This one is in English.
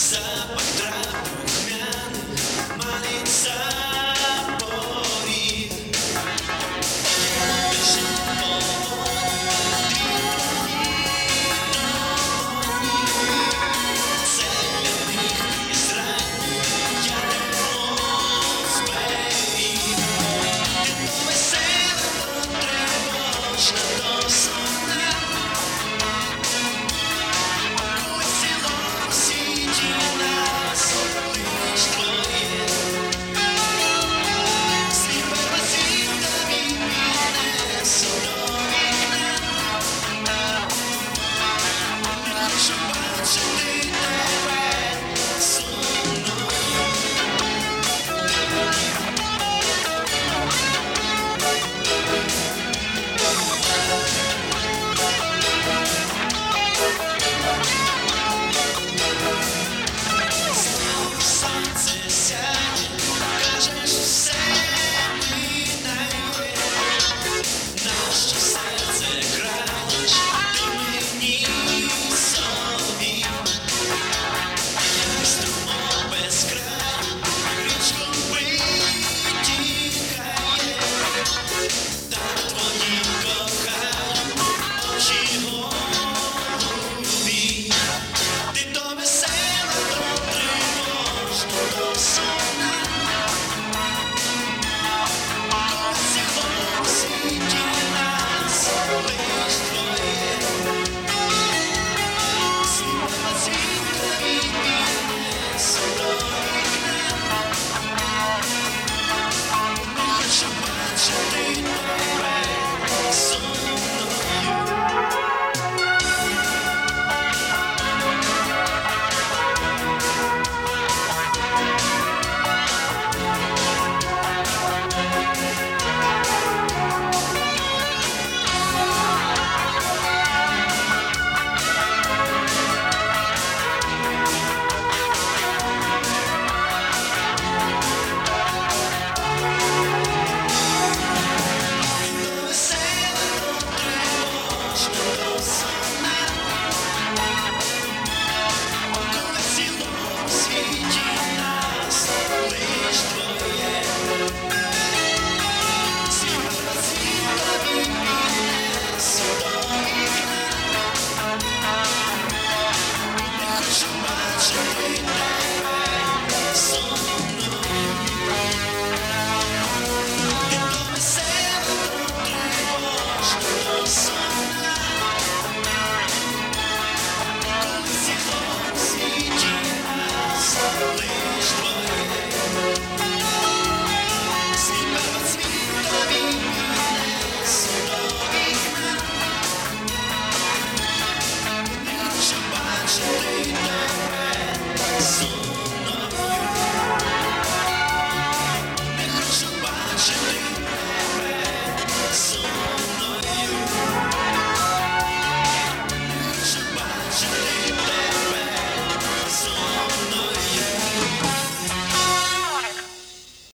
sun. what you did. So